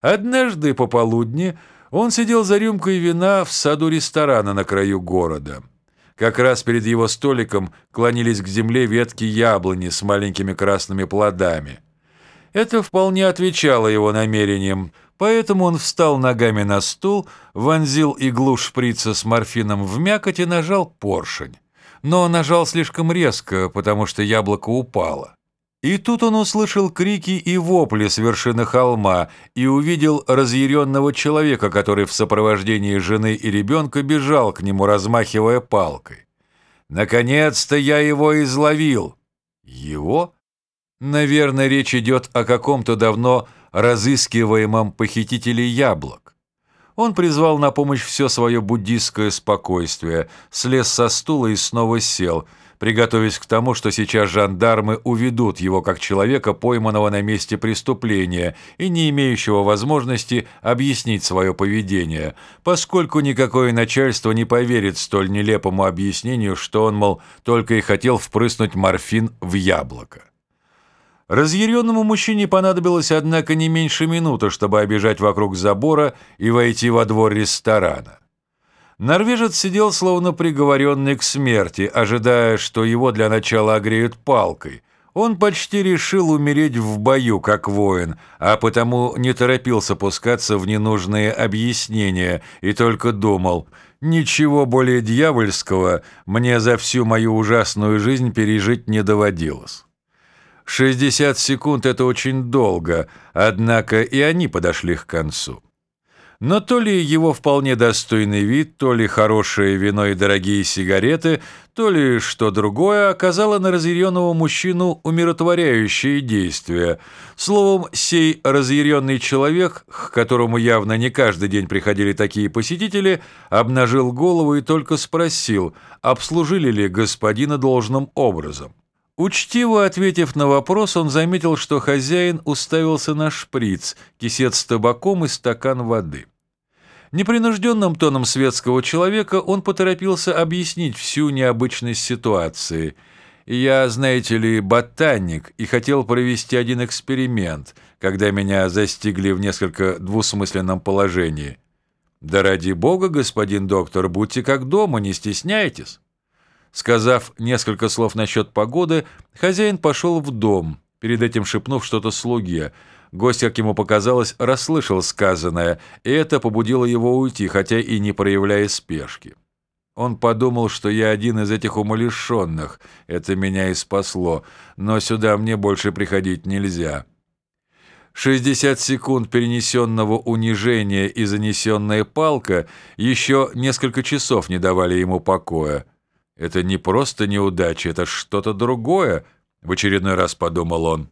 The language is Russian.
Однажды пополудни он сидел за рюмкой вина в саду ресторана на краю города. Как раз перед его столиком клонились к земле ветки яблони с маленькими красными плодами. Это вполне отвечало его намерениям, поэтому он встал ногами на стул, вонзил иглу шприца с морфином в мякоть и нажал поршень. Но нажал слишком резко, потому что яблоко упало. И тут он услышал крики и вопли с вершины холма и увидел разъяренного человека, который в сопровождении жены и ребенка бежал к нему, размахивая палкой. «Наконец-то я его изловил!» «Его?» Наверное, речь идет о каком-то давно разыскиваемом похитителе яблок. Он призвал на помощь все свое буддистское спокойствие, слез со стула и снова сел – приготовясь к тому, что сейчас жандармы уведут его как человека, пойманного на месте преступления и не имеющего возможности объяснить свое поведение, поскольку никакое начальство не поверит столь нелепому объяснению, что он, мол, только и хотел впрыснуть морфин в яблоко. Разъяренному мужчине понадобилось, однако, не меньше минуты, чтобы обежать вокруг забора и войти во двор ресторана. Норвежец сидел словно приговоренный к смерти, ожидая, что его для начала огреют палкой. Он почти решил умереть в бою, как воин, а потому не торопился пускаться в ненужные объяснения и только думал, ничего более дьявольского мне за всю мою ужасную жизнь пережить не доводилось. 60 секунд – это очень долго, однако и они подошли к концу. Но то ли его вполне достойный вид, то ли хорошее вино и дорогие сигареты, то ли что другое оказало на разъяренного мужчину умиротворяющее действие. Словом, сей разъяренный человек, к которому явно не каждый день приходили такие посетители, обнажил голову и только спросил, обслужили ли господина должным образом. Учтиво ответив на вопрос, он заметил, что хозяин уставился на шприц, кисет с табаком и стакан воды. Непринужденным тоном светского человека он поторопился объяснить всю необычность ситуации. «Я, знаете ли, ботаник и хотел провести один эксперимент, когда меня застигли в несколько двусмысленном положении. Да ради бога, господин доктор, будьте как дома, не стесняйтесь». Сказав несколько слов насчет погоды, хозяин пошел в дом, перед этим шепнув что-то слуге. Гость, как ему показалось, расслышал сказанное, и это побудило его уйти, хотя и не проявляя спешки. Он подумал, что я один из этих умалишенных, это меня и спасло, но сюда мне больше приходить нельзя. 60 секунд перенесенного унижения и занесенная палка еще несколько часов не давали ему покоя. Это не просто неудача, это что-то другое, в очередной раз подумал он.